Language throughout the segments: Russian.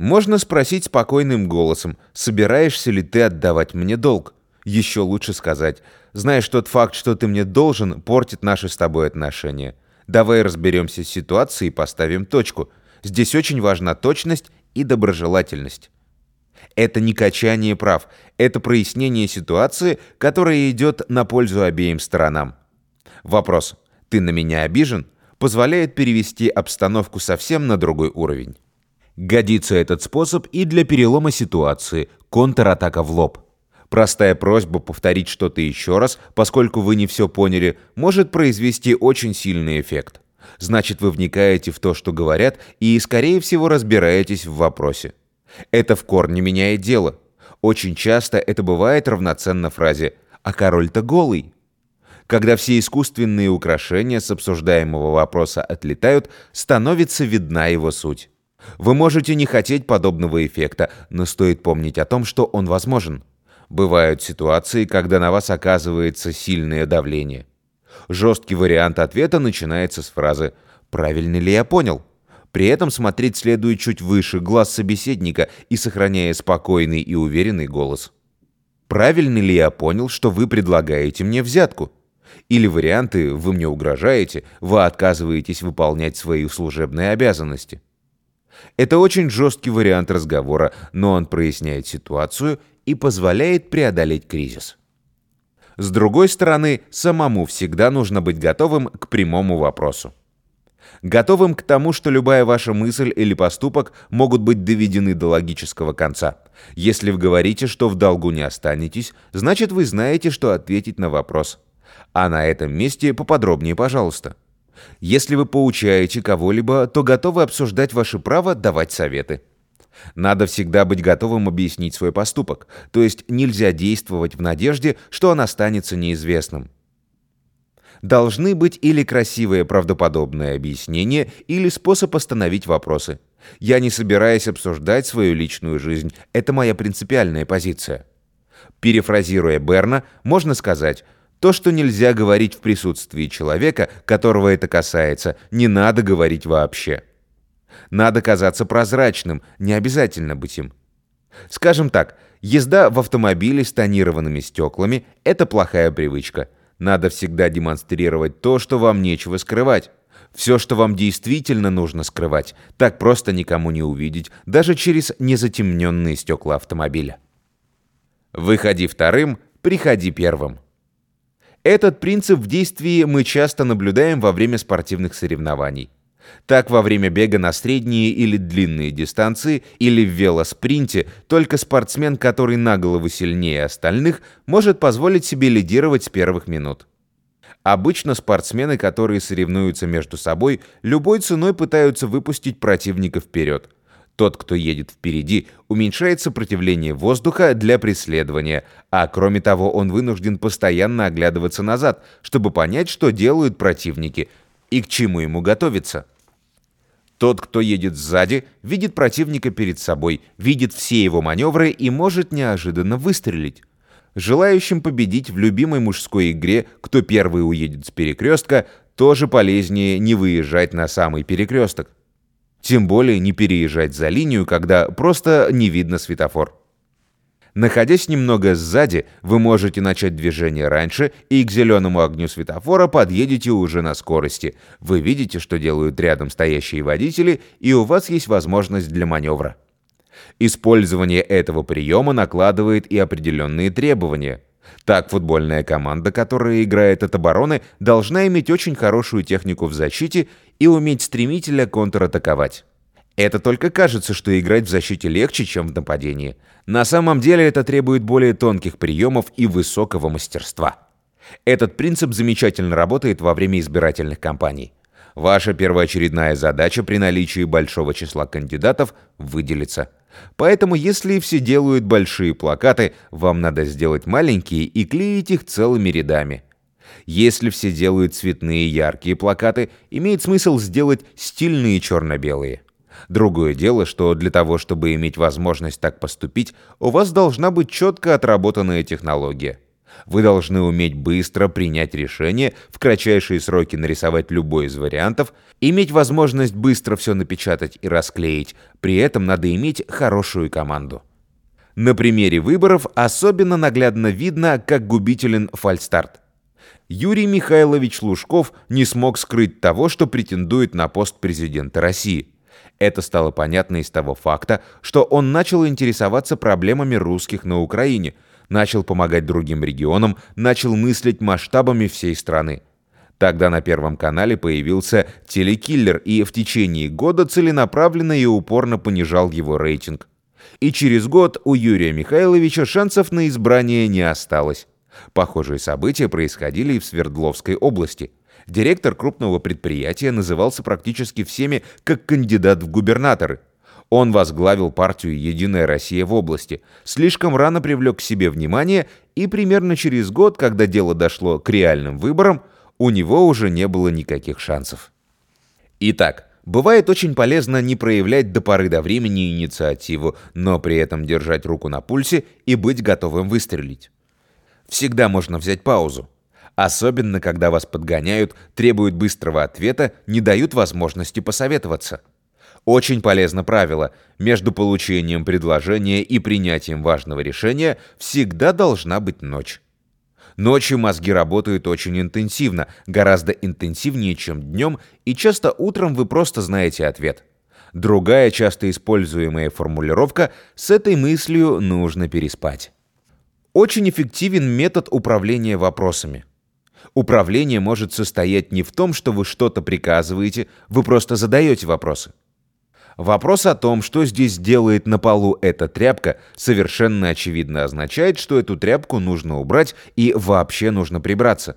Можно спросить спокойным голосом, собираешься ли ты отдавать мне долг. Еще лучше сказать, знаешь, тот факт, что ты мне должен, портит наши с тобой отношения. Давай разберемся с ситуацией и поставим точку. Здесь очень важна точность и доброжелательность. Это не качание прав, это прояснение ситуации, которая идет на пользу обеим сторонам. Вопрос «ты на меня обижен?» позволяет перевести обстановку совсем на другой уровень. Годится этот способ и для перелома ситуации, контратака в лоб. Простая просьба повторить что-то еще раз, поскольку вы не все поняли, может произвести очень сильный эффект. Значит, вы вникаете в то, что говорят, и, скорее всего, разбираетесь в вопросе. Это в корне меняет дело. Очень часто это бывает равноценно фразе «А король-то голый». Когда все искусственные украшения с обсуждаемого вопроса отлетают, становится видна его суть. Вы можете не хотеть подобного эффекта, но стоит помнить о том, что он возможен. Бывают ситуации, когда на вас оказывается сильное давление. Жесткий вариант ответа начинается с фразы «Правильно ли я понял?». При этом смотреть следует чуть выше глаз собеседника и сохраняя спокойный и уверенный голос. «Правильно ли я понял, что вы предлагаете мне взятку?» Или варианты «вы мне угрожаете», «вы отказываетесь выполнять свои служебные обязанности». Это очень жесткий вариант разговора, но он проясняет ситуацию и позволяет преодолеть кризис. С другой стороны, самому всегда нужно быть готовым к прямому вопросу. Готовым к тому, что любая ваша мысль или поступок могут быть доведены до логического конца. Если вы говорите, что в долгу не останетесь, значит вы знаете, что ответить на вопрос – а на этом месте поподробнее, пожалуйста. Если вы поучаете кого-либо, то готовы обсуждать ваше право давать советы. Надо всегда быть готовым объяснить свой поступок, то есть нельзя действовать в надежде, что он останется неизвестным. Должны быть или красивые правдоподобные объяснения, или способ остановить вопросы. Я не собираюсь обсуждать свою личную жизнь, это моя принципиальная позиция. Перефразируя Берна, можно сказать – то, что нельзя говорить в присутствии человека, которого это касается, не надо говорить вообще. Надо казаться прозрачным, не обязательно быть им. Скажем так, езда в автомобиле с тонированными стеклами – это плохая привычка. Надо всегда демонстрировать то, что вам нечего скрывать. Все, что вам действительно нужно скрывать, так просто никому не увидеть, даже через незатемненные стекла автомобиля. Выходи вторым, приходи первым. Этот принцип в действии мы часто наблюдаем во время спортивных соревнований. Так, во время бега на средние или длинные дистанции или в велоспринте только спортсмен, который на голову сильнее остальных, может позволить себе лидировать с первых минут. Обычно спортсмены, которые соревнуются между собой, любой ценой пытаются выпустить противника вперед – тот, кто едет впереди, уменьшает сопротивление воздуха для преследования, а кроме того он вынужден постоянно оглядываться назад, чтобы понять, что делают противники и к чему ему готовиться. Тот, кто едет сзади, видит противника перед собой, видит все его маневры и может неожиданно выстрелить. Желающим победить в любимой мужской игре, кто первый уедет с перекрестка, тоже полезнее не выезжать на самый перекресток. Тем более не переезжать за линию, когда просто не видно светофор. Находясь немного сзади, вы можете начать движение раньше и к зеленому огню светофора подъедете уже на скорости. Вы видите, что делают рядом стоящие водители, и у вас есть возможность для маневра. Использование этого приема накладывает и определенные требования – так, футбольная команда, которая играет от обороны, должна иметь очень хорошую технику в защите и уметь стремительно контратаковать. Это только кажется, что играть в защите легче, чем в нападении. На самом деле это требует более тонких приемов и высокого мастерства. Этот принцип замечательно работает во время избирательных кампаний. Ваша первоочередная задача при наличии большого числа кандидатов – выделиться – Поэтому, если все делают большие плакаты, вам надо сделать маленькие и клеить их целыми рядами. Если все делают цветные яркие плакаты, имеет смысл сделать стильные черно-белые. Другое дело, что для того, чтобы иметь возможность так поступить, у вас должна быть четко отработанная технология. Вы должны уметь быстро принять решение, в кратчайшие сроки нарисовать любой из вариантов, иметь возможность быстро все напечатать и расклеить, при этом надо иметь хорошую команду. На примере выборов особенно наглядно видно, как губителен фальстарт. Юрий Михайлович Лужков не смог скрыть того, что претендует на пост президента России. Это стало понятно из того факта, что он начал интересоваться проблемами русских на Украине – начал помогать другим регионам, начал мыслить масштабами всей страны. Тогда на Первом канале появился телекиллер и в течение года целенаправленно и упорно понижал его рейтинг. И через год у Юрия Михайловича шансов на избрание не осталось. Похожие события происходили и в Свердловской области. Директор крупного предприятия назывался практически всеми как кандидат в губернаторы – он возглавил партию «Единая Россия» в области, слишком рано привлек к себе внимание, и примерно через год, когда дело дошло к реальным выборам, у него уже не было никаких шансов. Итак, бывает очень полезно не проявлять до поры до времени инициативу, но при этом держать руку на пульсе и быть готовым выстрелить. Всегда можно взять паузу. Особенно, когда вас подгоняют, требуют быстрого ответа, не дают возможности посоветоваться. Очень полезно правило. Между получением предложения и принятием важного решения всегда должна быть ночь. Ночью мозги работают очень интенсивно, гораздо интенсивнее, чем днем, и часто утром вы просто знаете ответ. Другая часто используемая формулировка «с этой мыслью нужно переспать». Очень эффективен метод управления вопросами. Управление может состоять не в том, что вы что-то приказываете, вы просто задаете вопросы. Вопрос о том, что здесь делает на полу эта тряпка, совершенно очевидно означает, что эту тряпку нужно убрать и вообще нужно прибраться.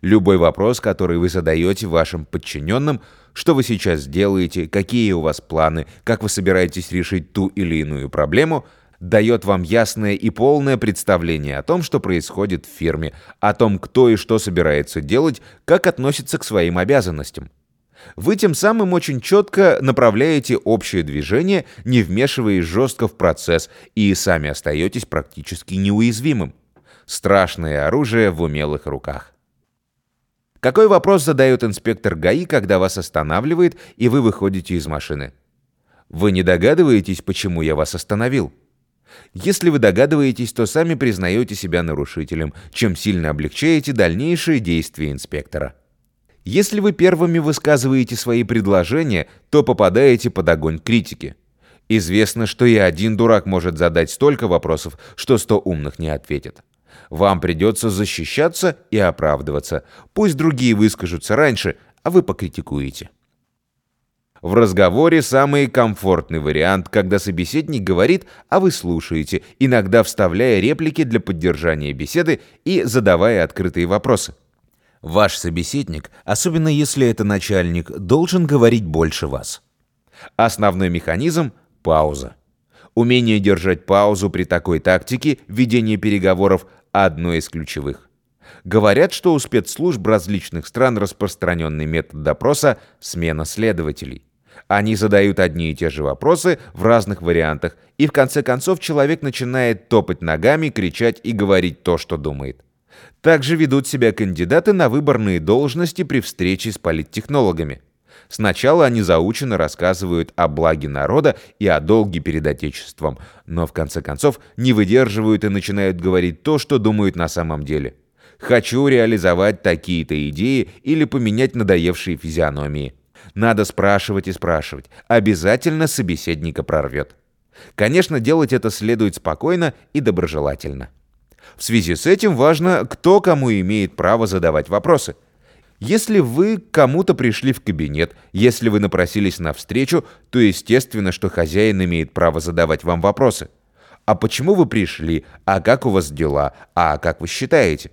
Любой вопрос, который вы задаете вашим подчиненным, что вы сейчас делаете, какие у вас планы, как вы собираетесь решить ту или иную проблему, дает вам ясное и полное представление о том, что происходит в фирме, о том, кто и что собирается делать, как относится к своим обязанностям. Вы тем самым очень четко направляете общее движение, не вмешиваясь жестко в процесс, и сами остаетесь практически неуязвимым. Страшное оружие в умелых руках. Какой вопрос задает инспектор ГАИ, когда вас останавливает, и вы выходите из машины? Вы не догадываетесь, почему я вас остановил? Если вы догадываетесь, то сами признаете себя нарушителем, чем сильно облегчаете дальнейшие действия инспектора. Если вы первыми высказываете свои предложения, то попадаете под огонь критики. Известно, что и один дурак может задать столько вопросов, что сто умных не ответят. Вам придется защищаться и оправдываться. Пусть другие выскажутся раньше, а вы покритикуете. В разговоре самый комфортный вариант, когда собеседник говорит, а вы слушаете, иногда вставляя реплики для поддержания беседы и задавая открытые вопросы. Ваш собеседник, особенно если это начальник, должен говорить больше вас. Основной механизм – пауза. Умение держать паузу при такой тактике ведения переговоров – одно из ключевых. Говорят, что у спецслужб различных стран распространенный метод допроса – смена следователей. Они задают одни и те же вопросы в разных вариантах, и в конце концов человек начинает топать ногами, кричать и говорить то, что думает. Также ведут себя кандидаты на выборные должности при встрече с политтехнологами. Сначала они заученно рассказывают о благе народа и о долге перед Отечеством, но в конце концов не выдерживают и начинают говорить то, что думают на самом деле. «Хочу реализовать такие-то идеи или поменять надоевшие физиономии». Надо спрашивать и спрашивать. Обязательно собеседника прорвет. Конечно, делать это следует спокойно и доброжелательно. В связи с этим важно, кто кому имеет право задавать вопросы. Если вы кому-то пришли в кабинет, если вы напросились на встречу, то естественно, что хозяин имеет право задавать вам вопросы. А почему вы пришли? А как у вас дела? А как вы считаете?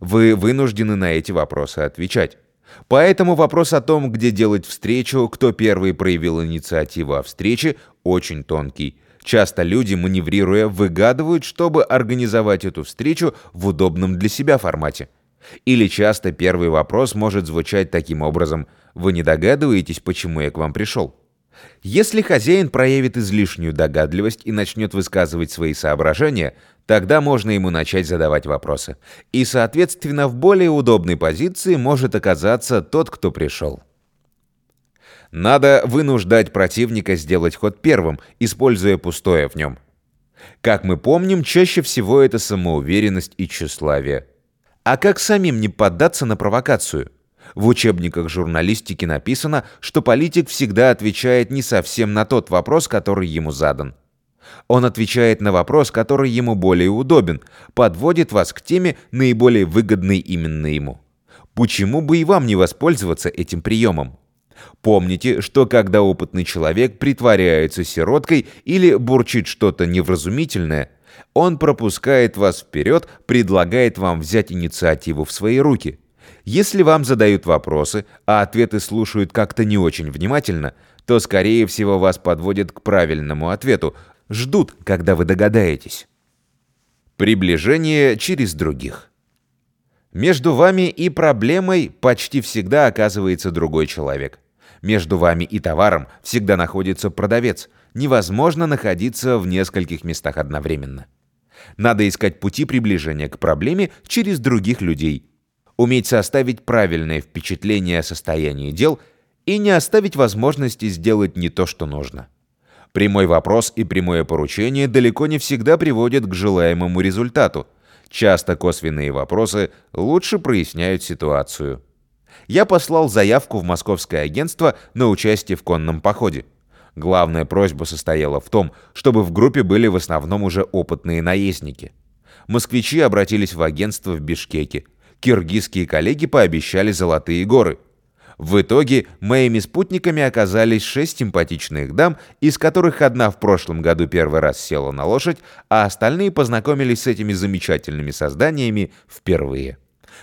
Вы вынуждены на эти вопросы отвечать. Поэтому вопрос о том, где делать встречу, кто первый проявил инициативу о встрече, очень тонкий. Часто люди, маневрируя, выгадывают, чтобы организовать эту встречу в удобном для себя формате. Или часто первый вопрос может звучать таким образом «Вы не догадываетесь, почему я к вам пришел?» Если хозяин проявит излишнюю догадливость и начнет высказывать свои соображения, тогда можно ему начать задавать вопросы. И, соответственно, в более удобной позиции может оказаться тот, кто пришел. Надо вынуждать противника сделать ход первым, используя пустое в нем. Как мы помним, чаще всего это самоуверенность и тщеславие. А как самим не поддаться на провокацию? В учебниках журналистики написано, что политик всегда отвечает не совсем на тот вопрос, который ему задан. Он отвечает на вопрос, который ему более удобен, подводит вас к теме, наиболее выгодной именно ему. Почему бы и вам не воспользоваться этим приемом? Помните, что когда опытный человек притворяется сироткой или бурчит что-то невразумительное, он пропускает вас вперед, предлагает вам взять инициативу в свои руки. Если вам задают вопросы, а ответы слушают как-то не очень внимательно, то, скорее всего, вас подводят к правильному ответу, ждут, когда вы догадаетесь. Приближение через других. Между вами и проблемой почти всегда оказывается другой человек. Между вами и товаром всегда находится продавец. Невозможно находиться в нескольких местах одновременно. Надо искать пути приближения к проблеме через других людей. Уметь составить правильное впечатление о состоянии дел и не оставить возможности сделать не то, что нужно. Прямой вопрос и прямое поручение далеко не всегда приводят к желаемому результату. Часто косвенные вопросы лучше проясняют ситуацию. Я послал заявку в московское агентство на участие в конном походе. Главная просьба состояла в том, чтобы в группе были в основном уже опытные наездники. Москвичи обратились в агентство в Бишкеке. Киргизские коллеги пообещали золотые горы. В итоге моими спутниками оказались шесть симпатичных дам, из которых одна в прошлом году первый раз села на лошадь, а остальные познакомились с этими замечательными созданиями впервые.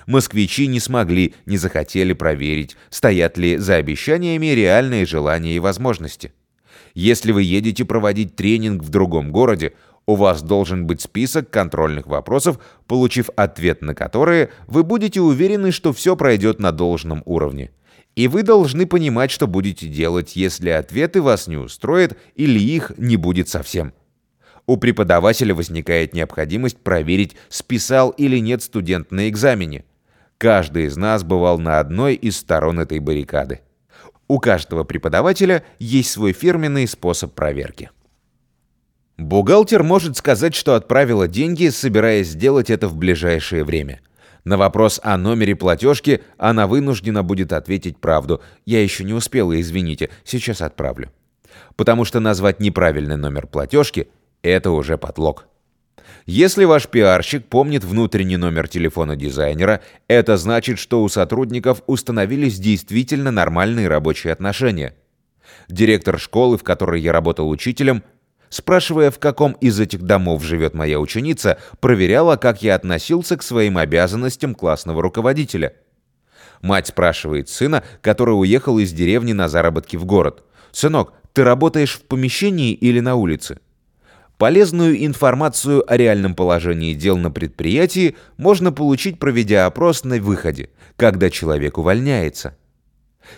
Москвичи не смогли, не захотели проверить, стоят ли за обещаниями реальные желания и возможности. Если вы едете проводить тренинг в другом городе, у вас должен быть список контрольных вопросов, получив ответ на которые, вы будете уверены, что все пройдет на должном уровне. И вы должны понимать, что будете делать, если ответы вас не устроят или их не будет совсем. У преподавателя возникает необходимость проверить, списал или нет студент на экзамене. Каждый из нас бывал на одной из сторон этой баррикады. У каждого преподавателя есть свой фирменный способ проверки. Бухгалтер может сказать, что отправила деньги, собираясь сделать это в ближайшее время. На вопрос о номере платежки она вынуждена будет ответить правду. «Я еще не успела, извините, сейчас отправлю». Потому что назвать неправильный номер платежки – это уже подлог. Если ваш пиарщик помнит внутренний номер телефона дизайнера, это значит, что у сотрудников установились действительно нормальные рабочие отношения. Директор школы, в которой я работал учителем, спрашивая, в каком из этих домов живет моя ученица, проверяла, как я относился к своим обязанностям классного руководителя. Мать спрашивает сына, который уехал из деревни на заработки в город. «Сынок, ты работаешь в помещении или на улице?» Полезную информацию о реальном положении дел на предприятии можно получить, проведя опрос на выходе, когда человек увольняется.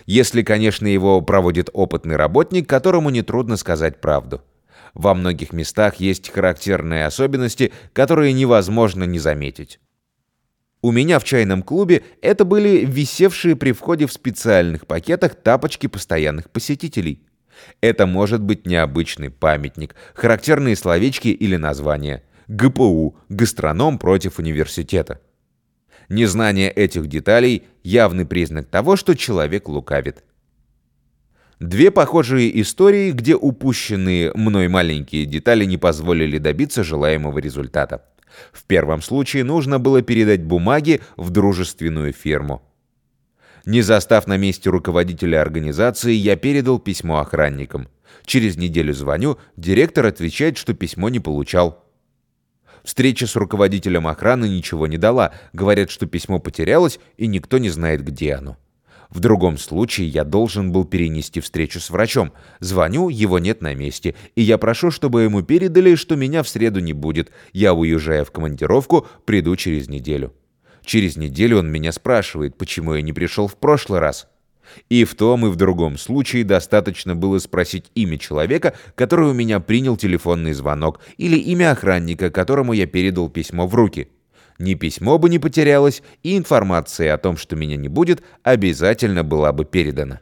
Если, конечно, его проводит опытный работник, которому нетрудно сказать правду. Во многих местах есть характерные особенности, которые невозможно не заметить. У меня в чайном клубе это были висевшие при входе в специальных пакетах тапочки постоянных посетителей. Это может быть необычный памятник, характерные словечки или названия. ГПУ – гастроном против университета. Незнание этих деталей – явный признак того, что человек лукавит. Две похожие истории, где упущенные мной маленькие детали не позволили добиться желаемого результата. В первом случае нужно было передать бумаги в дружественную фирму. Не застав на месте руководителя организации, я передал письмо охранникам. Через неделю звоню, директор отвечает, что письмо не получал. Встреча с руководителем охраны ничего не дала. Говорят, что письмо потерялось, и никто не знает, где оно. В другом случае я должен был перенести встречу с врачом. Звоню, его нет на месте, и я прошу, чтобы ему передали, что меня в среду не будет. Я, уезжая в командировку, приду через неделю. Через неделю он меня спрашивает, почему я не пришел в прошлый раз. И в том и в другом случае достаточно было спросить имя человека, который у меня принял телефонный звонок, или имя охранника, которому я передал письмо в руки. Ни письмо бы не потерялось, и информация о том, что меня не будет, обязательно была бы передана.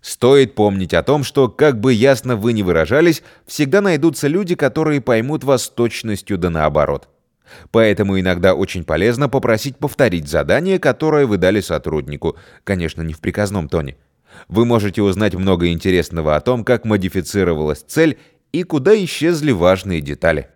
Стоит помнить о том, что, как бы ясно вы ни выражались, всегда найдутся люди, которые поймут вас с точностью да наоборот. Поэтому иногда очень полезно попросить повторить задание, которое вы дали сотруднику, конечно, не в приказном тоне. Вы можете узнать много интересного о том, как модифицировалась цель и куда исчезли важные детали.